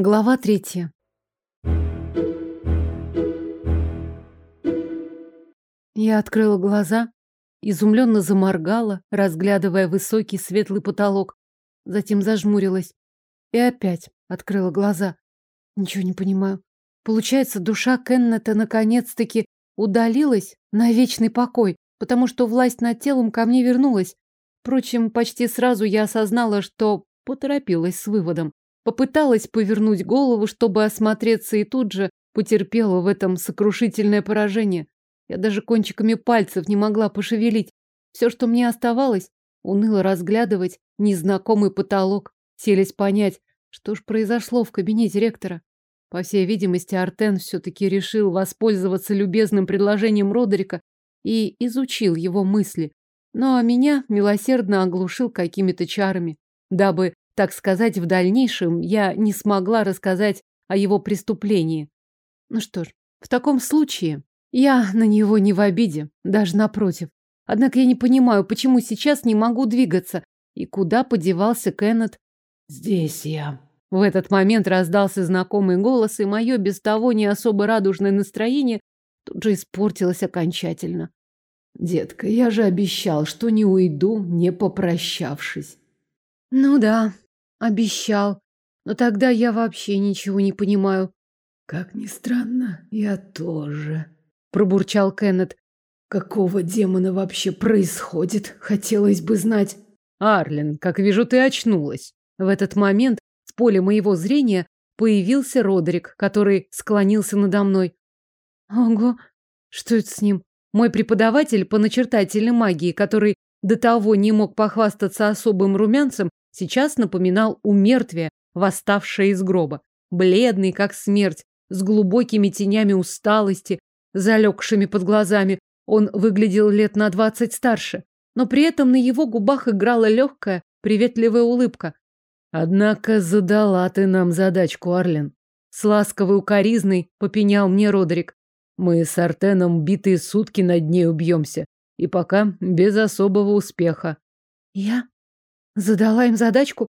Глава третья. Я открыла глаза, изумленно заморгала, разглядывая высокий светлый потолок. Затем зажмурилась. И опять открыла глаза. Ничего не понимаю. Получается, душа Кеннета наконец-таки удалилась на вечный покой, потому что власть над телом ко мне вернулась. Впрочем, почти сразу я осознала, что поторопилась с выводом. Попыталась повернуть голову, чтобы осмотреться, и тут же потерпела в этом сокрушительное поражение. Я даже кончиками пальцев не могла пошевелить. Все, что мне оставалось, уныло разглядывать незнакомый потолок, селись понять, что ж произошло в кабинете ректора. По всей видимости, Артен все-таки решил воспользоваться любезным предложением Родерика и изучил его мысли. Но меня милосердно оглушил какими-то чарами, дабы так сказать, в дальнейшем я не смогла рассказать о его преступлении. Ну что ж, в таком случае я на него не в обиде, даже напротив. Однако я не понимаю, почему сейчас не могу двигаться и куда подевался Кеннет. Здесь я. В этот момент раздался знакомый голос, и мое без того не особо радужное настроение тут же испортилось окончательно. Детка, я же обещал, что не уйду, не попрощавшись. Ну да, Обещал. Но тогда я вообще ничего не понимаю. Как ни странно, я тоже. Пробурчал Кеннет. Какого демона вообще происходит? Хотелось бы знать. Арлен, как вижу, ты очнулась. В этот момент с поля моего зрения появился Родрик, который склонился надо мной. Ого, что это с ним? Мой преподаватель по начертательной магии, который до того не мог похвастаться особым румянцем, сейчас напоминал умертвие, восставшее из гроба. Бледный, как смерть, с глубокими тенями усталости, залегшими под глазами. Он выглядел лет на двадцать старше, но при этом на его губах играла легкая, приветливая улыбка. Однако задала ты нам задачку, Арлен. С ласковой укоризной попенял мне Родрик. Мы с Артеном битые сутки над ней убьемся. И пока без особого успеха. Я? Задала им задачку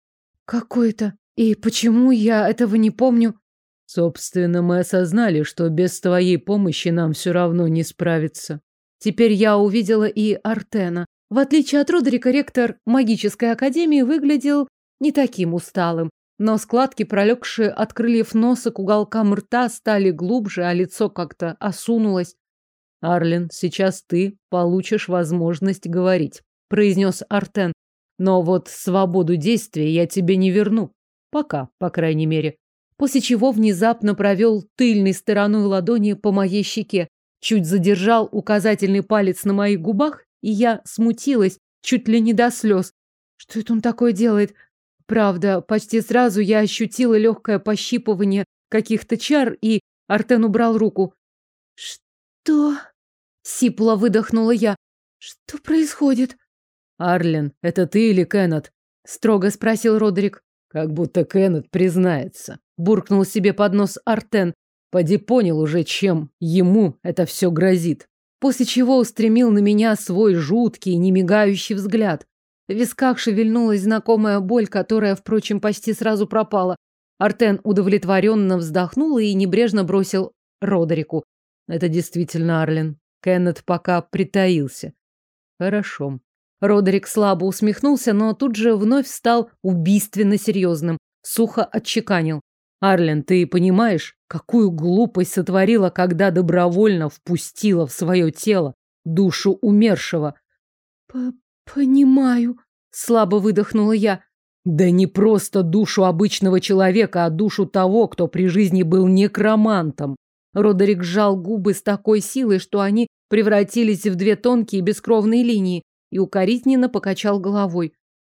какую-то. И почему я этого не помню? Собственно, мы осознали, что без твоей помощи нам все равно не справиться. Теперь я увидела и Артена. В отличие от Родерика, ректор магической академии выглядел не таким усталым. Но складки, пролегшие от крыльев носа к уголкам рта, стали глубже, а лицо как-то осунулось. «Арлен, сейчас ты получишь возможность говорить», – произнес Артен. Но вот свободу действия я тебе не верну. Пока, по крайней мере. После чего внезапно провел тыльной стороной ладони по моей щеке, чуть задержал указательный палец на моих губах, и я смутилась, чуть ли не до слез. Что это он такое делает? Правда, почти сразу я ощутила легкое пощипывание каких-то чар, и Артен убрал руку. «Что?» — сипло выдохнула я. «Что происходит?» «Арлен, это ты или Кеннет?» — строго спросил Родерик. «Как будто Кеннет признается», — буркнул себе под нос Артен. «Поди понял уже, чем ему это все грозит». После чего устремил на меня свой жуткий, немигающий взгляд. В висках шевельнулась знакомая боль, которая, впрочем, почти сразу пропала. Артен удовлетворенно вздохнул и небрежно бросил Родерику. «Это действительно Арлен. Кеннет пока притаился». «Хорошо. Родерик слабо усмехнулся, но тут же вновь стал убийственно серьезным. Сухо отчеканил. «Арлен, ты понимаешь, какую глупость сотворила, когда добровольно впустила в свое тело душу умершего?» «Понимаю», — слабо выдохнула я. «Да не просто душу обычного человека, а душу того, кто при жизни был некромантом». Родерик сжал губы с такой силой, что они превратились в две тонкие бескровные линии и укоризненно покачал головой.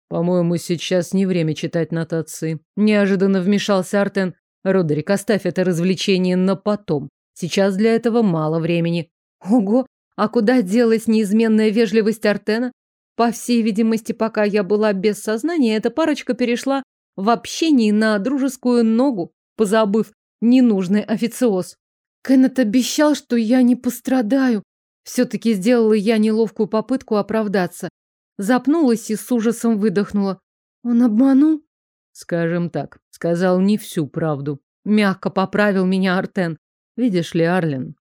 По-моему, сейчас не время читать нотации. Неожиданно вмешался Артен. Родерик, оставь это развлечение на потом. Сейчас для этого мало времени. Ого, а куда делась неизменная вежливость Артена? По всей видимости, пока я была без сознания, эта парочка перешла в общении на дружескую ногу, позабыв ненужный официоз. Кеннет обещал, что я не пострадаю, все-таки сделала я неловкую попытку оправдаться. Запнулась и с ужасом выдохнула. Он обманул? Скажем так, Сказал не всю правду. Мягко поправил меня Артен. Видишь ли, Арлен,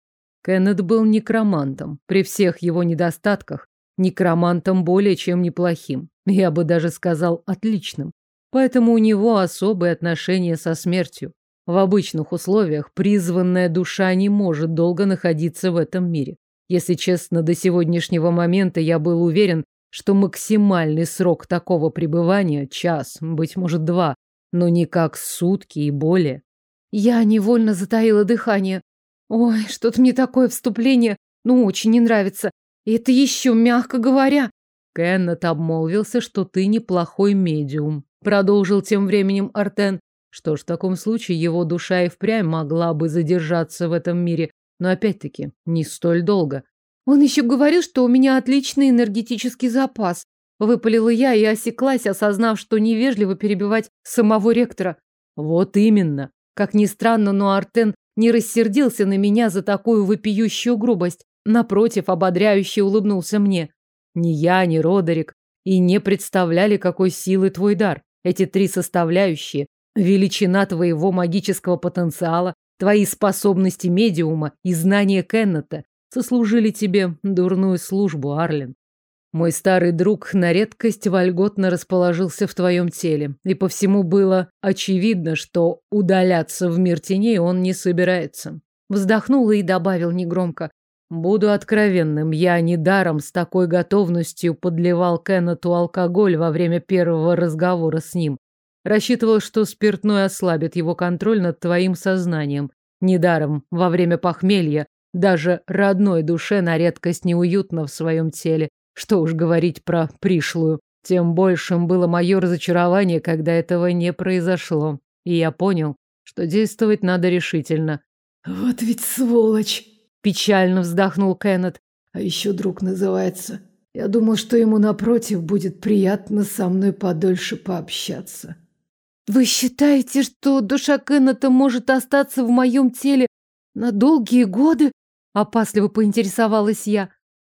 Кеннет был некромантом. При всех его недостатках, некромантом более чем неплохим. Я бы даже сказал отличным. Поэтому у него особые отношения со смертью. В обычных условиях призванная душа не может долго находиться в этом мире. Если честно, до сегодняшнего момента я был уверен, что максимальный срок такого пребывания – час, быть может, два, но никак сутки и более. Я невольно затаила дыхание. Ой, что-то мне такое вступление, ну, очень не нравится. И это еще, мягко говоря. Кеннет обмолвился, что ты неплохой медиум. Продолжил тем временем Артен. Что ж, в таком случае его душа и впрямь могла бы задержаться в этом мире, но опять-таки не столь долго. Он еще говорил, что у меня отличный энергетический запас. Выпалила я и осеклась, осознав, что невежливо перебивать самого ректора. Вот именно. Как ни странно, но Артен не рассердился на меня за такую вопиющую грубость. Напротив, ободряюще улыбнулся мне. Ни я, ни Родерик и не представляли, какой силы твой дар. Эти три составляющие – величина твоего магического потенциала, твои способности медиума и знания Кеннета – сослужили тебе дурную службу, Арлен. Мой старый друг на редкость вольготно расположился в твоем теле, и по всему было очевидно, что удаляться в мир теней он не собирается. Вздохнула и добавил негромко. Буду откровенным, я недаром с такой готовностью подливал Кеннету алкоголь во время первого разговора с ним. Рассчитывал, что спиртной ослабит его контроль над твоим сознанием. Недаром во время похмелья даже родной душе на редкость неуютно в своем теле, что уж говорить про пришлую. Тем большим было мое разочарование, когда этого не произошло. И я понял, что действовать надо решительно. «Вот ведь сволочь!» – печально вздохнул Кеннет. «А еще друг называется. Я думал, что ему напротив будет приятно со мной подольше пообщаться». «Вы считаете, что душа Кеннета может остаться в моем теле на долгие годы?» – опасливо поинтересовалась я.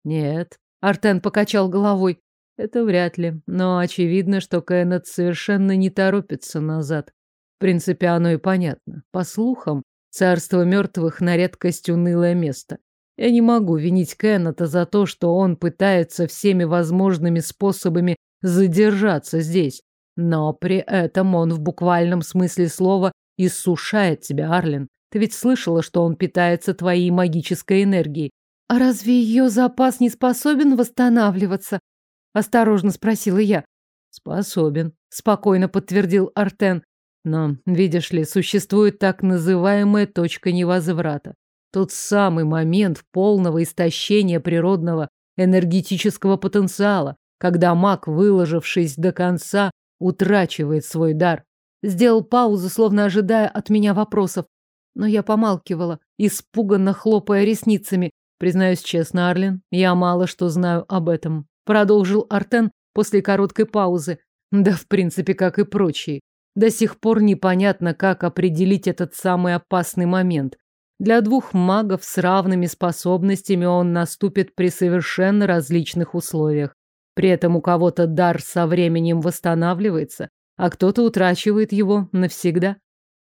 «Нет, Артен покачал головой. Это вряд ли, но очевидно, что Кеннет совершенно не торопится назад. В принципе, оно и понятно. По слухам, царство мертвых на редкость унылое место. Я не могу винить Кеннета за то, что он пытается всеми возможными способами задержаться здесь. Но при этом он в буквальном смысле слова иссушает тебя, Арлен. Ты ведь слышала, что он питается твоей магической энергией. «А разве ее запас не способен восстанавливаться?» – осторожно спросила я. «Способен», – спокойно подтвердил Артен. «Но, видишь ли, существует так называемая точка невозврата. Тот самый момент полного истощения природного энергетического потенциала, когда маг, выложившись до конца, утрачивает свой дар. Сделал паузу, словно ожидая от меня вопросов. Но я помалкивала, испуганно хлопая ресницами. Признаюсь честно, Арлин, я мало что знаю об этом. Продолжил Артен после короткой паузы. Да, в принципе, как и прочие. До сих пор непонятно, как определить этот самый опасный момент. Для двух магов с равными способностями он наступит при совершенно различных условиях. При этом у кого-то дар со временем восстанавливается, а кто-то утрачивает его навсегда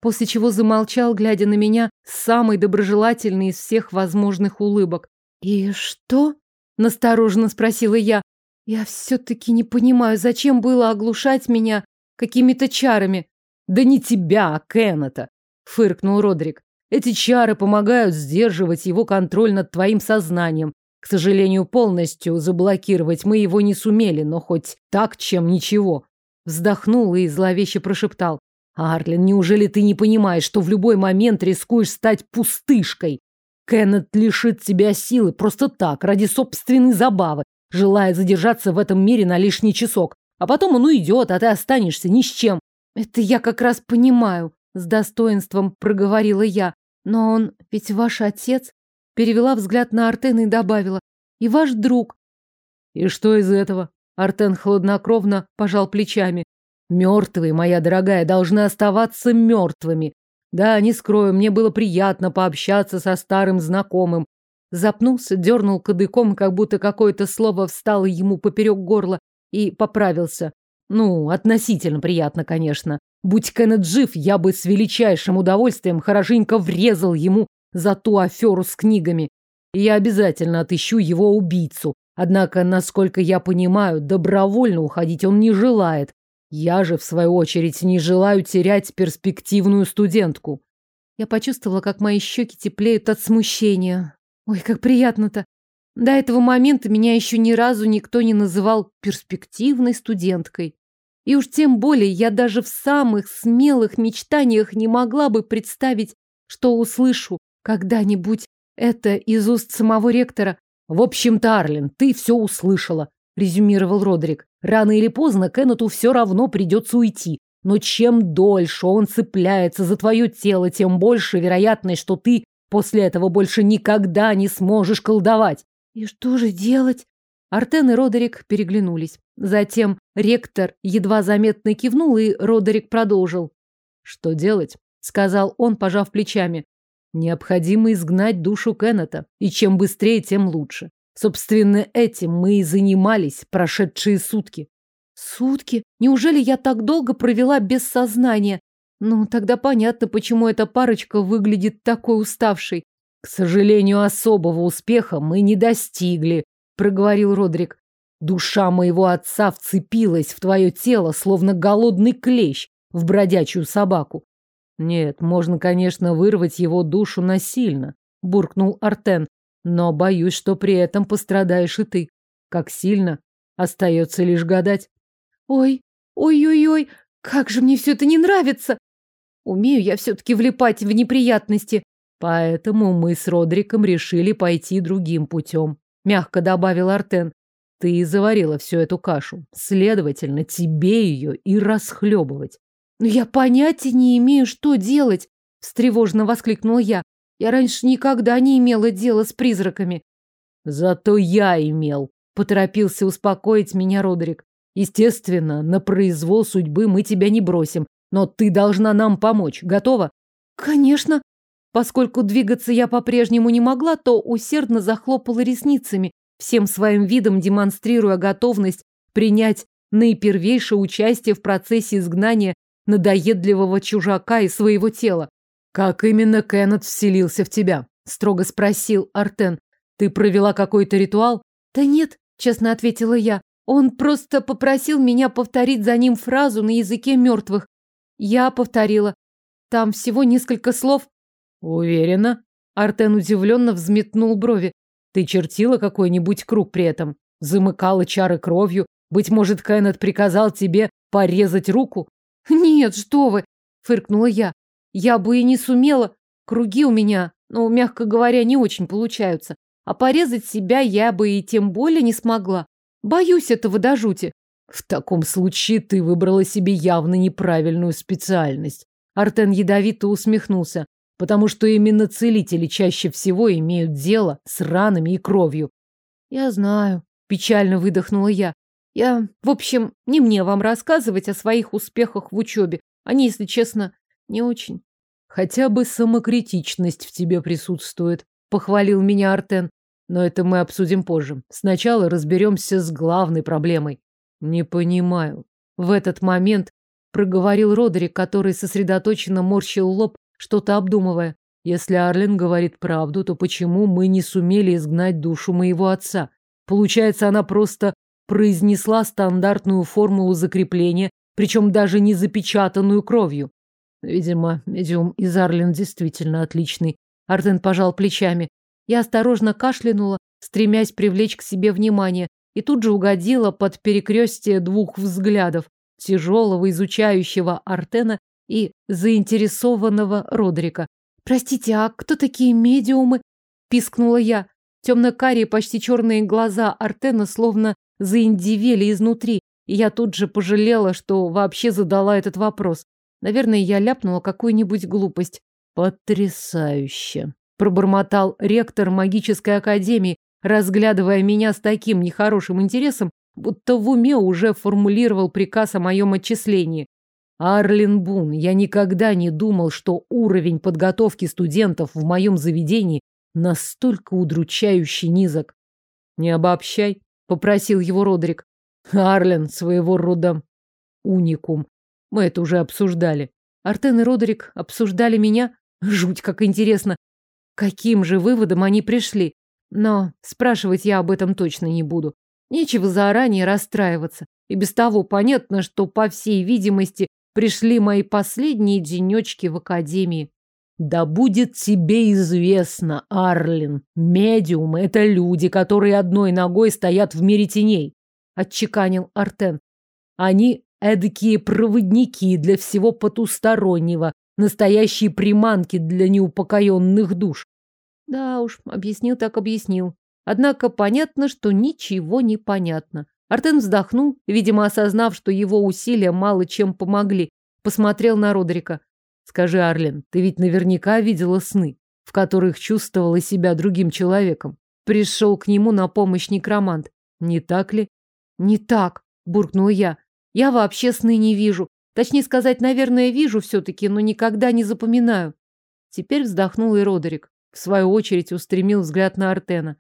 после чего замолчал, глядя на меня с самой доброжелательной из всех возможных улыбок. «И что?» – настороженно спросила я. «Я все-таки не понимаю, зачем было оглушать меня какими-то чарами?» «Да не тебя, а Кеннета!» – фыркнул Родрик. «Эти чары помогают сдерживать его контроль над твоим сознанием. К сожалению, полностью заблокировать мы его не сумели, но хоть так, чем ничего». Вздохнул и зловеще прошептал. Арлен, неужели ты не понимаешь, что в любой момент рискуешь стать пустышкой? Кеннет лишит тебя силы просто так, ради собственной забавы, желая задержаться в этом мире на лишний часок. А потом он уйдет, а ты останешься ни с чем. Это я как раз понимаю, с достоинством проговорила я. Но он ведь ваш отец. Перевела взгляд на Артена и добавила. И ваш друг. И что из этого? Артен хладнокровно пожал плечами. Мертвые, моя дорогая, должны оставаться мертвыми. Да, не скрою, мне было приятно пообщаться со старым знакомым. Запнулся, дернул кадыком, как будто какое-то слово встало ему поперек горла и поправился. Ну, относительно приятно, конечно. Будь Кеннет жив, я бы с величайшим удовольствием хорошенько врезал ему за ту аферу с книгами. Я обязательно отыщу его убийцу. Однако, насколько я понимаю, добровольно уходить он не желает. Я же, в свою очередь, не желаю терять перспективную студентку. Я почувствовала, как мои щеки теплеют от смущения. Ой, как приятно-то. До этого момента меня еще ни разу никто не называл перспективной студенткой. И уж тем более я даже в самых смелых мечтаниях не могла бы представить, что услышу когда-нибудь это из уст самого ректора. В общем-то, Арлин, ты все услышала, резюмировал Родрик. Рано или поздно Кеннету все равно придется уйти. Но чем дольше он цепляется за твое тело, тем больше вероятность, что ты после этого больше никогда не сможешь колдовать. И что же делать? Артен и Родерик переглянулись. Затем ректор едва заметно кивнул, и Родерик продолжил. «Что делать?» — сказал он, пожав плечами. «Необходимо изгнать душу Кеннета, и чем быстрее, тем лучше. Собственно, этим мы и занимались прошедшие сутки». «Сутки? Неужели я так долго провела без сознания? Ну, тогда понятно, почему эта парочка выглядит такой уставшей. К сожалению, особого успеха мы не достигли, проговорил Родрик. Душа моего отца вцепилась в твое тело, словно голодный клещ в бродячую собаку. Нет, можно, конечно, вырвать его душу насильно, буркнул Артен, но боюсь, что при этом пострадаешь и ты. Как сильно? Остается лишь гадать. Ой, ой-ой-ой, как же мне все это не нравится! Умею я все-таки влипать в неприятности. Поэтому мы с Родриком решили пойти другим путем. Мягко добавил Артен. Ты заварила всю эту кашу. Следовательно, тебе ее и расхлебывать. Но я понятия не имею, что делать, встревожно воскликнула я. Я раньше никогда не имела дела с призраками. Зато я имел, поторопился успокоить меня Родрик. Естественно, на произвол судьбы мы тебя не бросим, но ты должна нам помочь. Готова? Конечно, Поскольку двигаться я по-прежнему не могла, то усердно захлопала ресницами, всем своим видом демонстрируя готовность принять наипервейшее участие в процессе изгнания надоедливого чужака из своего тела. «Как именно Кеннет вселился в тебя?» – строго спросил Артен. «Ты провела какой-то ритуал?» «Да нет», – честно ответила я. «Он просто попросил меня повторить за ним фразу на языке мертвых. Я повторила. Там всего несколько слов, Уверена? Артен удивленно взметнул брови. Ты чертила какой-нибудь круг при этом? Замыкала чары кровью? Быть может, Кеннет приказал тебе порезать руку? Нет, что вы, фыркнула я. Я бы и не сумела. Круги у меня, ну, мягко говоря, не очень получаются. А порезать себя я бы и тем более не смогла. Боюсь этого до жути. В таком случае ты выбрала себе явно неправильную специальность. Артен ядовито усмехнулся потому что именно целители чаще всего имеют дело с ранами и кровью. Я знаю, печально выдохнула я. Я, в общем, не мне вам рассказывать о своих успехах в учебе. Они, если честно, не очень. Хотя бы самокритичность в тебе присутствует, похвалил меня Артен. Но это мы обсудим позже. Сначала разберемся с главной проблемой. Не понимаю. В этот момент проговорил Родерик, который сосредоточенно морщил лоб что-то обдумывая. Если Арлин говорит правду, то почему мы не сумели изгнать душу моего отца? Получается, она просто произнесла стандартную формулу закрепления, причем даже не запечатанную кровью. Видимо, медиум из Арлин действительно отличный. Артен пожал плечами. Я осторожно кашлянула, стремясь привлечь к себе внимание, и тут же угодила под перекрестие двух взглядов тяжелого изучающего Артена и заинтересованного Родрика. «Простите, а кто такие медиумы?» – пискнула я. Темно-карие, почти черные глаза Артена словно заиндивели изнутри, и я тут же пожалела, что вообще задала этот вопрос. Наверное, я ляпнула какую-нибудь глупость. «Потрясающе!» – пробормотал ректор магической академии, разглядывая меня с таким нехорошим интересом, будто в уме уже формулировал приказ о моем отчислении. Арлин Бун, я никогда не думал, что уровень подготовки студентов в моем заведении настолько удручающе низок. Не обобщай, попросил его Родрик. Арлин своего рода уникум. Мы это уже обсуждали. Артен и Родерик обсуждали меня. Жуть, как интересно. Каким же выводом они пришли? Но спрашивать я об этом точно не буду. Нечего заранее расстраиваться. И без того понятно, что, по всей видимости, пришли мои последние денечки в академии. Да будет тебе известно, Арлин, медиумы — это люди, которые одной ногой стоят в мире теней, — отчеканил Артен. Они эдакие проводники для всего потустороннего, настоящие приманки для неупокоенных душ. Да уж, объяснил так объяснил. Однако понятно, что ничего не понятно. Артен вздохнул, видимо, осознав, что его усилия мало чем помогли. Посмотрел на Родрика. Скажи, Арлен, ты ведь наверняка видела сны, в которых чувствовала себя другим человеком. Пришел к нему на помощь некромант. Не так ли? Не так, буркнул я. Я вообще сны не вижу. Точнее сказать, наверное, вижу все-таки, но никогда не запоминаю. Теперь вздохнул и Родерик. В свою очередь устремил взгляд на Артена.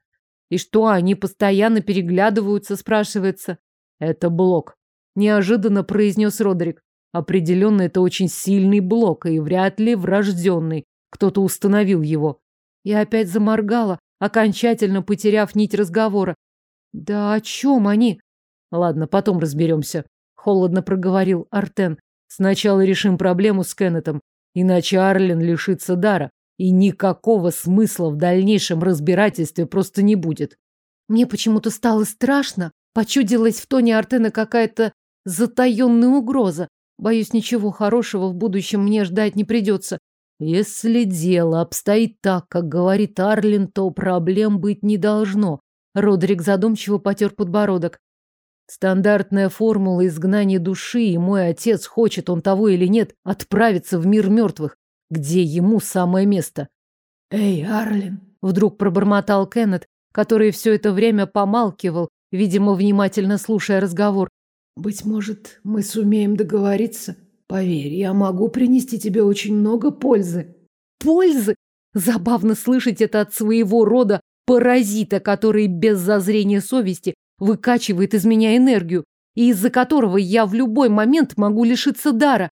И что, они постоянно переглядываются, спрашивается. Это блок. Неожиданно произнес Родерик. Определенно, это очень сильный блок, и вряд ли врожденный. Кто-то установил его. Я опять заморгала, окончательно потеряв нить разговора. Да о чем они? Ладно, потом разберемся. Холодно проговорил Артен. Сначала решим проблему с Кеннетом, иначе Арлен лишится дара, и никакого смысла в дальнейшем разбирательстве просто не будет. Мне почему-то стало страшно, почудилась в тоне Артена какая-то затаенная угроза. Боюсь, ничего хорошего в будущем мне ждать не придется. Если дело обстоит так, как говорит Арлин, то проблем быть не должно. Родрик задумчиво потер подбородок. Стандартная формула изгнания души, и мой отец, хочет он того или нет, отправиться в мир мертвых, где ему самое место. «Эй, Арлин!» — вдруг пробормотал Кеннет, который все это время помалкивал, видимо, внимательно слушая разговор. Быть может, мы сумеем договориться? Поверь, я могу принести тебе очень много пользы. Пользы? Забавно слышать это от своего рода паразита, который без зазрения совести выкачивает из меня энергию, и из-за которого я в любой момент могу лишиться дара.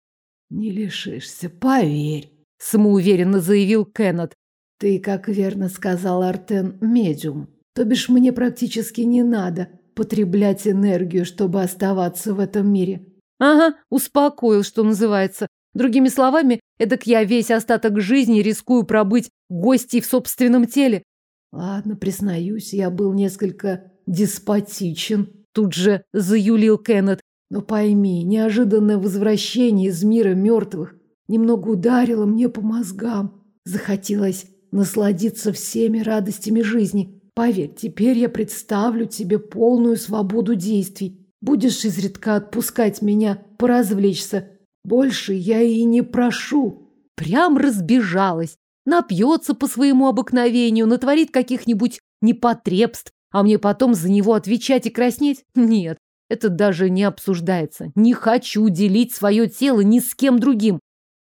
Не лишишься, поверь, самоуверенно заявил Кеннет. Ты, как верно сказал Артен, медиум. То бишь мне практически не надо потреблять энергию, чтобы оставаться в этом мире. Ага, успокоил, что называется. Другими словами, эдак я весь остаток жизни рискую пробыть гостей в собственном теле. Ладно, признаюсь, я был несколько деспотичен. Тут же заюлил Кеннет. Но пойми, неожиданное возвращение из мира мертвых немного ударило мне по мозгам. Захотелось насладиться всеми радостями жизни. Поверь, теперь я представлю тебе полную свободу действий. Будешь изредка отпускать меня поразвлечься. Больше я и не прошу. Прям разбежалась. Напьется по своему обыкновению, натворит каких-нибудь непотребств, а мне потом за него отвечать и краснеть? Нет, это даже не обсуждается. Не хочу делить свое тело ни с кем другим.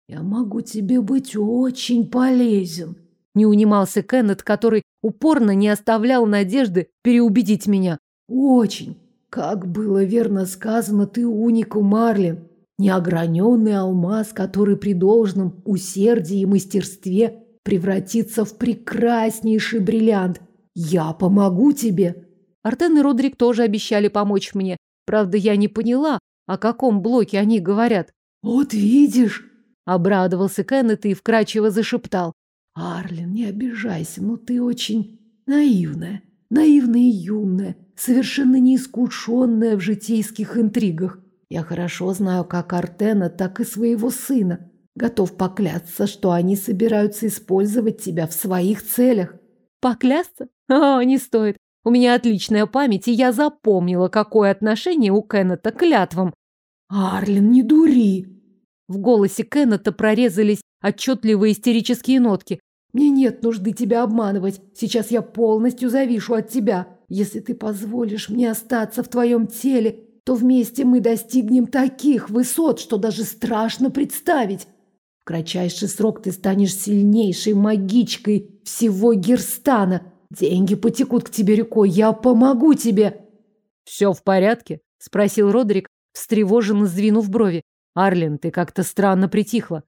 Я могу тебе быть очень полезен. Не унимался Кеннет, который упорно не оставлял надежды переубедить меня. Очень. Как было верно сказано, ты уникум, Марлин. Неограненный алмаз, который при должном усердии и мастерстве превратится в прекраснейший бриллиант. Я помогу тебе. Артен и Родрик тоже обещали помочь мне. Правда, я не поняла, о каком блоке они говорят. Вот видишь, обрадовался Кеннет и вкрадчиво зашептал. Арлин, не обижайся, но ты очень наивная, наивная и юная, совершенно неискушенная в житейских интригах. Я хорошо знаю как Артена, так и своего сына. Готов поклясться, что они собираются использовать тебя в своих целях. Поклясться? О, не стоит. У меня отличная память, и я запомнила, какое отношение у Кеннета к клятвам. Арлин, не дури. В голосе Кеннета прорезались отчетливые истерические нотки. Мне нет нужды тебя обманывать. Сейчас я полностью завишу от тебя. Если ты позволишь мне остаться в твоем теле, то вместе мы достигнем таких высот, что даже страшно представить. В кратчайший срок ты станешь сильнейшей магичкой всего Герстана. Деньги потекут к тебе рекой. Я помогу тебе. Все в порядке? Спросил Родрик, встревоженно сдвинув брови. Арлин, ты как-то странно притихла.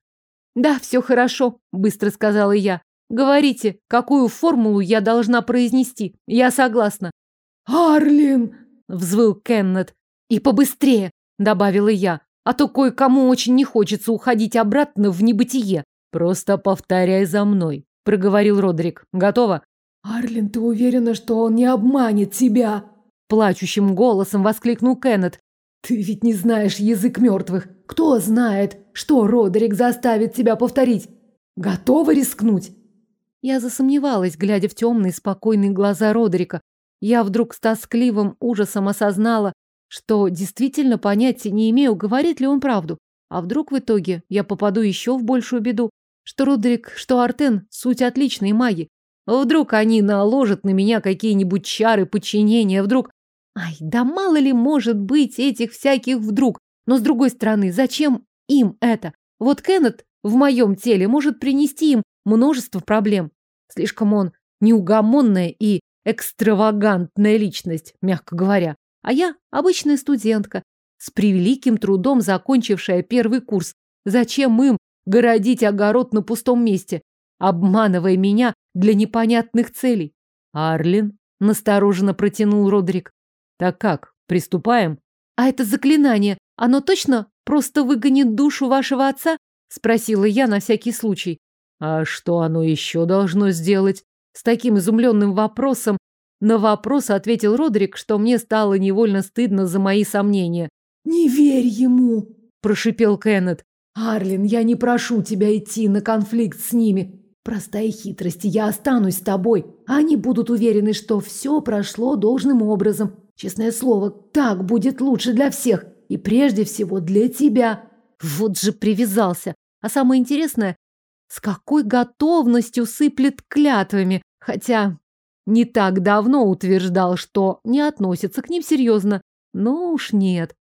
Да, все хорошо, быстро сказала я. Говорите, какую формулу я должна произнести? Я согласна. Арлин! Взвыл Кеннет. И побыстрее, добавила я. А то кое-кому очень не хочется уходить обратно в небытие. Просто повторяй за мной, проговорил Родрик. Готово? Арлин, ты уверена, что он не обманет тебя? Плачущим голосом воскликнул Кеннет. Ты ведь не знаешь язык мертвых. Кто знает, что Родерик заставит тебя повторить? Готова рискнуть? Я засомневалась, глядя в темные, спокойные глаза Родерика. Я вдруг с тоскливым ужасом осознала, что действительно понятия не имею, говорит ли он правду. А вдруг в итоге я попаду еще в большую беду? Что Родерик, что Артен – суть отличные маги. Вдруг они наложат на меня какие-нибудь чары подчинения, вдруг Ай, да мало ли может быть этих всяких вдруг. Но с другой стороны, зачем им это? Вот Кеннет в моем теле может принести им множество проблем. Слишком он неугомонная и экстравагантная личность, мягко говоря. А я обычная студентка, с превеликим трудом закончившая первый курс. Зачем им городить огород на пустом месте, обманывая меня для непонятных целей? Арлин настороженно протянул Родрик. Так как, приступаем? А это заклинание, оно точно просто выгонит душу вашего отца? Спросила я на всякий случай. А что оно еще должно сделать? С таким изумленным вопросом на вопрос ответил Родрик, что мне стало невольно стыдно за мои сомнения. «Не верь ему!» – прошипел Кеннет. «Арлин, я не прошу тебя идти на конфликт с ними. Простая хитрость, я останусь с тобой. Они будут уверены, что все прошло должным образом. Честное слово, так будет лучше для всех. И прежде всего для тебя. Вот же привязался. А самое интересное, с какой готовностью сыплет клятвами. Хотя не так давно утверждал, что не относится к ним серьезно. Ну уж нет.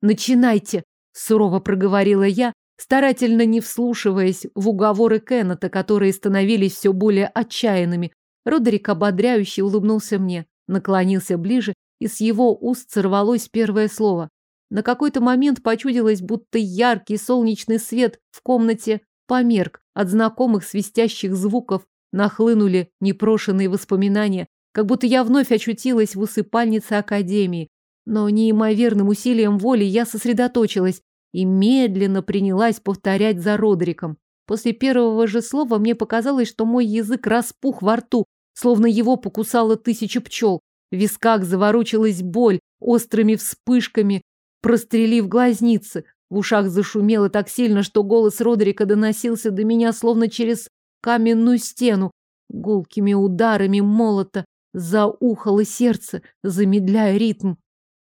Начинайте, сурово проговорила я, старательно не вслушиваясь в уговоры Кеннета, которые становились все более отчаянными. Родерик ободряюще улыбнулся мне, наклонился ближе и с его уст сорвалось первое слово. На какой-то момент почудилось, будто яркий солнечный свет в комнате померк, от знакомых свистящих звуков нахлынули непрошенные воспоминания, как будто я вновь очутилась в усыпальнице Академии. Но неимоверным усилием воли я сосредоточилась и медленно принялась повторять за Родриком. После первого же слова мне показалось, что мой язык распух во рту, словно его покусало тысяча пчел. В висках заворочилась боль, острыми вспышками, прострелив глазницы. В ушах зашумело так сильно, что голос Родрика доносился до меня словно через каменную стену. Гулкими ударами молота заухало сердце, замедляя ритм.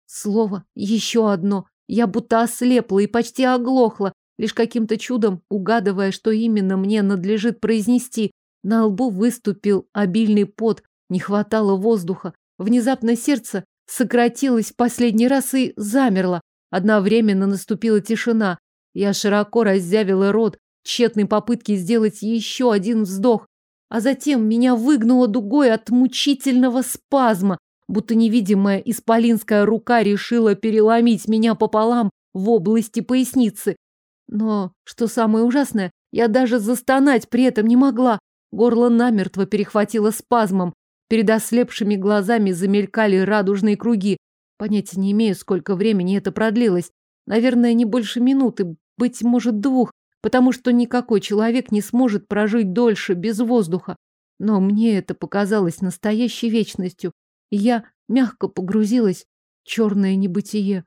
Слово, еще одно. Я будто ослепла и почти оглохла, лишь каким-то чудом угадывая, что именно мне надлежит произнести. На лбу выступил обильный пот, не хватало воздуха. Внезапно сердце сократилось в последний раз и замерло. Одновременно наступила тишина. Я широко раззявила рот, тщетной попытке сделать еще один вздох. А затем меня выгнуло дугой от мучительного спазма, будто невидимая исполинская рука решила переломить меня пополам в области поясницы. Но, что самое ужасное, я даже застонать при этом не могла. Горло намертво перехватило спазмом, Перед ослепшими глазами замелькали радужные круги. Понятия не имею, сколько времени это продлилось. Наверное, не больше минуты, быть может, двух, потому что никакой человек не сможет прожить дольше без воздуха. Но мне это показалось настоящей вечностью, и я мягко погрузилась в черное небытие.